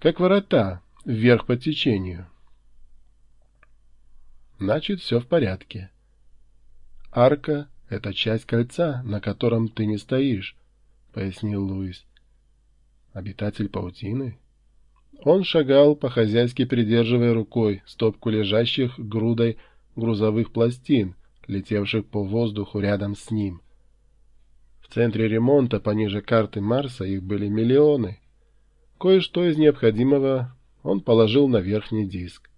как ворота, вверх по течению. Значит, все в порядке. Арка — это часть кольца, на котором ты не стоишь, — пояснил Луис. Обитатель паутины? Он шагал, по-хозяйски придерживая рукой стопку лежащих грудой грузовых пластин, летевших по воздуху рядом с ним. В центре ремонта, пониже карты Марса, их были миллионы. Кое-что из необходимого он положил на верхний диск.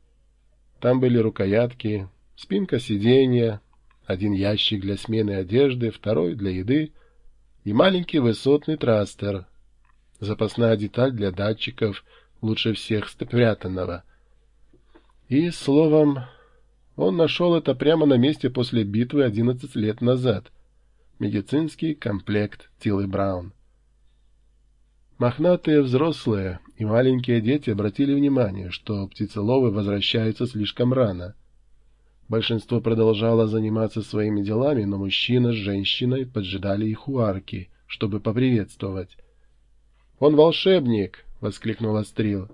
Там были рукоятки, спинка сиденья, один ящик для смены одежды, второй для еды и маленький высотный трастер, запасная деталь для датчиков, лучше всех спрятанного. И, словом, он нашел это прямо на месте после битвы 11 лет назад. Медицинский комплект Тилы Браун. Мохнатые взрослые и маленькие дети обратили внимание, что птицеловы возвращаются слишком рано. Большинство продолжало заниматься своими делами, но мужчина с женщиной поджидали их у арки, чтобы поприветствовать. «Он волшебник!» — воскликнул Астрил.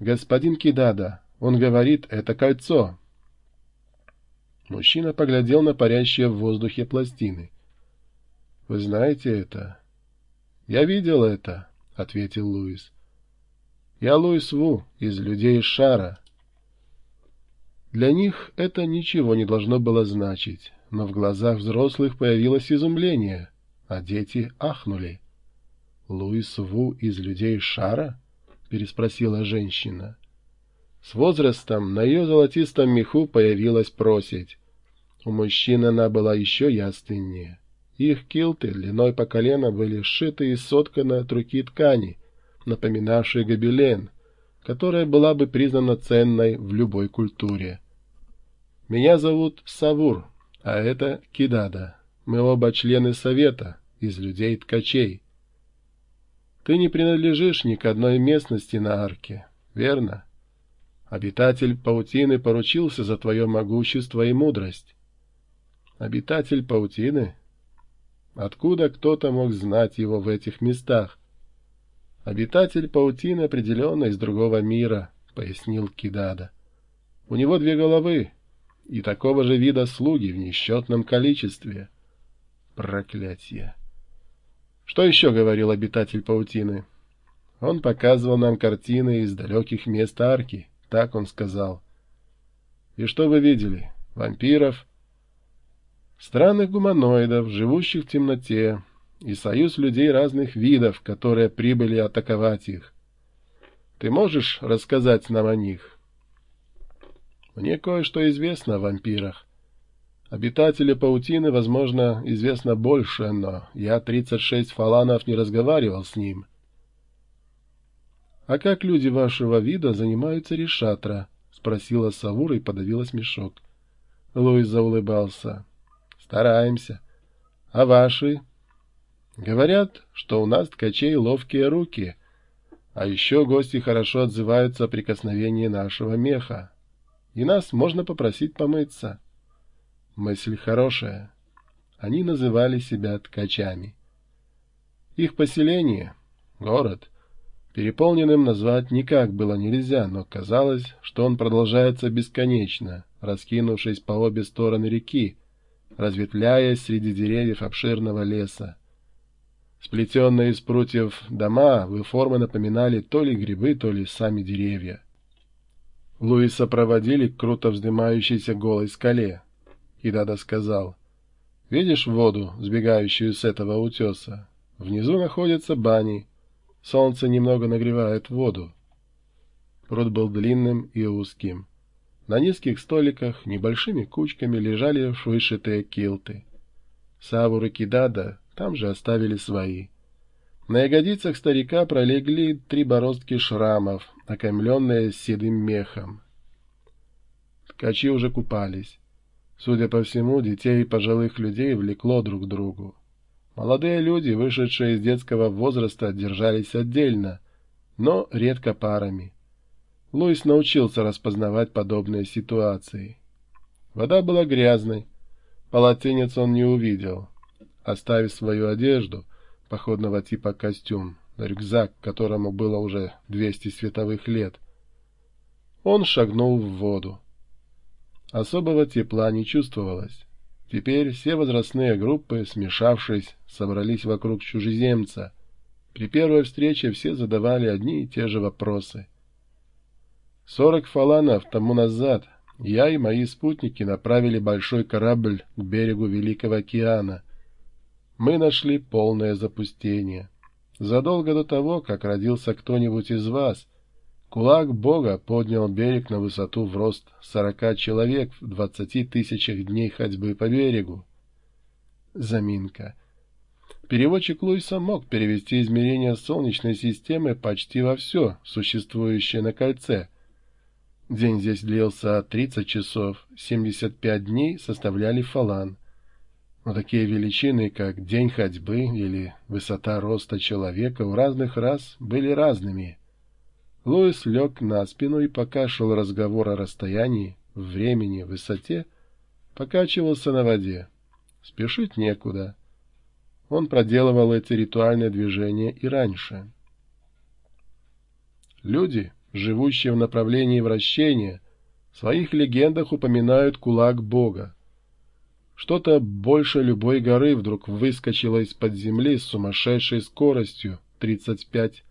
«Господин Кидада, он говорит, это кольцо!» Мужчина поглядел на парящие в воздухе пластины. «Вы знаете это?» «Я видел это», — ответил Луис. «Я Луис Ву, из «Людей Шара». Для них это ничего не должно было значить, но в глазах взрослых появилось изумление, а дети ахнули. «Луис Ву из «Людей Шара»?» — переспросила женщина. С возрастом на ее золотистом меху появилась просить. У мужчин она была еще яственнее. Их килты длиной по колено были сшиты и сотканы от руки ткани, напоминавшей гобелен, которая была бы признана ценной в любой культуре. «Меня зовут Савур, а это Кидада. Мы оба члены Совета, из людей-ткачей. Ты не принадлежишь ни к одной местности на арке, верно? Обитатель паутины поручился за твое могущество и мудрость. Обитатель паутины? Откуда кто-то мог знать его в этих местах? Обитатель паутины определенно из другого мира, пояснил Кидада. У него две головы и такого же вида слуги в несчетном количестве. Проклятие! Что еще говорил обитатель паутины? Он показывал нам картины из далеких мест арки, так он сказал. И что вы видели? Вампиров? Странных гуманоидов, живущих в темноте, и союз людей разных видов, которые прибыли атаковать их. Ты можешь рассказать нам о них? Мне кое-что известно о вампирах. Обитатели паутины, возможно, известно больше, но я 36 фаланов не разговаривал с ним. — А как люди вашего вида занимаются решатра? — спросила Савура и подавила смешок. Луис заулыбался. Стараемся. А ваши? Говорят, что у нас ткачей ловкие руки. А еще гости хорошо отзываются о прикосновении нашего меха. И нас можно попросить помыться. Мысль хорошая. Они называли себя ткачами. Их поселение, город, переполненным назвать никак было нельзя, но казалось, что он продолжается бесконечно, раскинувшись по обе стороны реки, разветвляясь среди деревьев обширного леса. Сплетенные из прутьев дома в формы напоминали то ли грибы, то ли сами деревья. Луиса проводили к круто вздымающейся голой скале. И Дада сказал, «Видишь воду, сбегающую с этого утеса? Внизу находятся бани. Солнце немного нагревает воду». Пруд был длинным и узким. На низких столиках небольшими кучками лежали вышитые килты. Савур и Кидада там же оставили свои. На ягодицах старика пролегли три бороздки шрамов, окаймленные седым мехом. Ткачи уже купались. Судя по всему, детей и пожилых людей влекло друг к другу. Молодые люди, вышедшие из детского возраста, держались отдельно, но редко парами. Луис научился распознавать подобные ситуации. Вода была грязной. Полотенец он не увидел. Оставив свою одежду, походного типа костюм, рюкзак, которому было уже 200 световых лет. Он шагнул в воду. Особого тепла не чувствовалось. Теперь все возрастные группы, смешавшись, собрались вокруг чужеземца. При первой встрече все задавали одни и те же вопросы. Сорок фаланов тому назад я и мои спутники направили большой корабль к берегу Великого океана. Мы нашли полное запустение. Задолго до того, как родился кто-нибудь из вас, кулак Бога поднял берег на высоту в рост сорока человек в двадцати тысячах дней ходьбы по берегу. Заминка. Переводчик Луиса мог перевести измерения Солнечной системы почти во все, существующее на кольце — День здесь длился 30 часов, 75 дней составляли фалан. Но такие величины, как день ходьбы или высота роста человека у разных рас были разными. Луис лег на спину и пока шел разговор о расстоянии, времени, высоте, покачивался на воде. Спешить некуда. Он проделывал эти ритуальные движения и раньше. Люди, живущие в направлении вращения, в своих легендах упоминают кулак Бога. Что-то больше любой горы вдруг выскочило из-под земли с сумасшедшей скоростью 35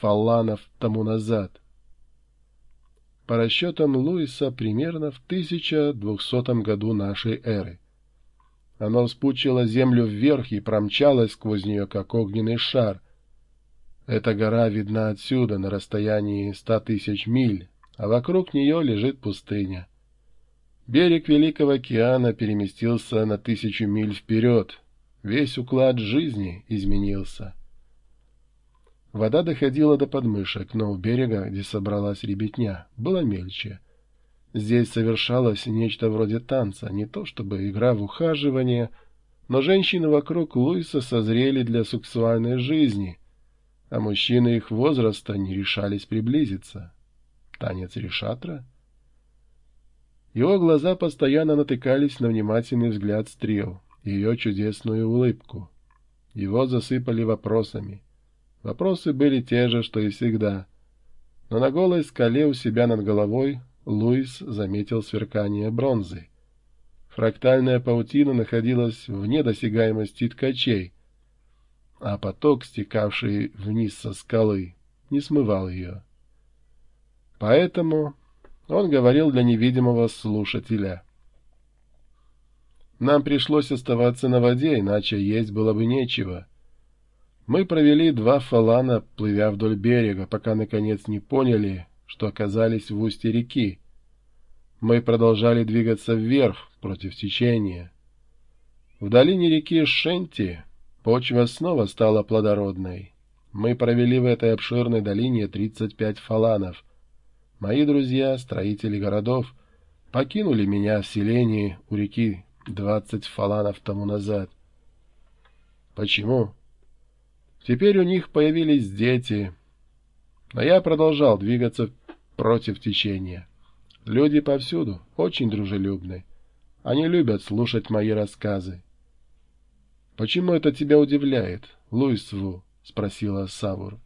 фалланов тому назад. По расчетам Луиса, примерно в 1200 году нашей эры. Оно вспучило землю вверх и промчалось сквозь нее, как огненный шар, эта гора видна отсюда, на расстоянии ста тысяч миль, а вокруг нее лежит пустыня. Берег Великого океана переместился на тысячу миль вперед. Весь уклад жизни изменился. Вода доходила до подмышек, но у берега, где собралась ребятня, было мельче. Здесь совершалось нечто вроде танца, не то чтобы игра в ухаживание, но женщины вокруг Луиса созрели для сексуальной жизни — а мужчины их возраста не решались приблизиться. Танец решатра? Его глаза постоянно натыкались на внимательный взгляд стрел, ее чудесную улыбку. Его засыпали вопросами. Вопросы были те же, что и всегда. Но на голой скале у себя над головой Луис заметил сверкание бронзы. Фрактальная паутина находилась вне досягаемости ткачей, а поток, стекавший вниз со скалы, не смывал ее. Поэтому он говорил для невидимого слушателя. Нам пришлось оставаться на воде, иначе есть было бы нечего. Мы провели два фалана, плывя вдоль берега, пока наконец не поняли, что оказались в устье реки. Мы продолжали двигаться вверх, против течения. В долине реки Шенти Почва снова стала плодородной. Мы провели в этой обширной долине 35 фаланов. Мои друзья, строители городов, покинули меня в селении у реки 20 фаланов тому назад. Почему? Теперь у них появились дети. Но я продолжал двигаться против течения. Люди повсюду очень дружелюбны. Они любят слушать мои рассказы. «Почему это тебя удивляет, Луис Ву?» — спросила Савур.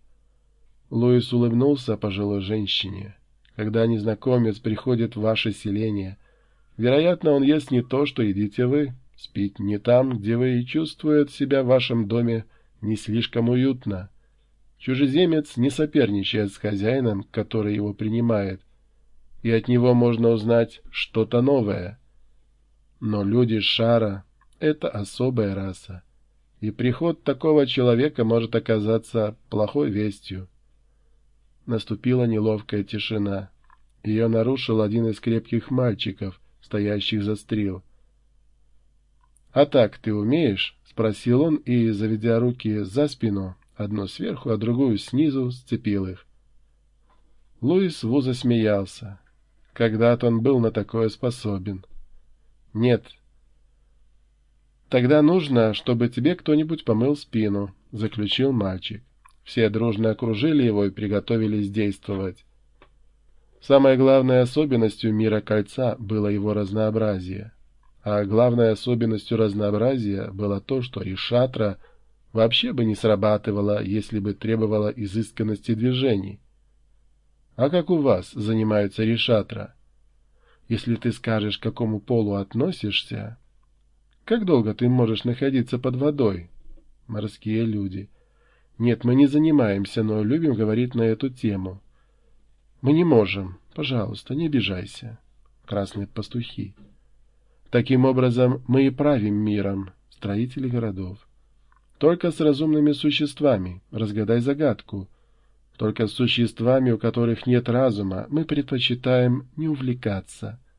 Луис улыбнулся пожилой женщине. «Когда незнакомец приходит в ваше селение, вероятно, он ест не то, что едите вы, спит не там, где вы и чувствует себя в вашем доме не слишком уютно. Чужеземец не соперничает с хозяином, который его принимает, и от него можно узнать что-то новое. Но люди шара это особая раса, и приход такого человека может оказаться плохой вестью. Наступила неловкая тишина. Ее нарушил один из крепких мальчиков, стоящих за стрел. — А так ты умеешь? — спросил он и, заведя руки за спину, одну сверху, а другую снизу, сцепил их. Луис Ву засмеялся. Когда-то он был на такое способен. — Нет, «Тогда нужно, чтобы тебе кто-нибудь помыл спину», — заключил мальчик. Все дружно окружили его и приготовились действовать. Самой главной особенностью мира кольца было его разнообразие. А главной особенностью разнообразия было то, что Ришатра вообще бы не срабатывала, если бы требовала изысканности движений. А как у вас занимаются решатра? Если ты скажешь, к какому полу относишься... Как долго ты можешь находиться под водой? Морские люди. Нет, мы не занимаемся, но любим говорить на эту тему. Мы не можем. Пожалуйста, не обижайся. Красные пастухи. Таким образом, мы и правим миром, строители городов. Только с разумными существами, разгадай загадку. Только с существами, у которых нет разума, мы предпочитаем не увлекаться —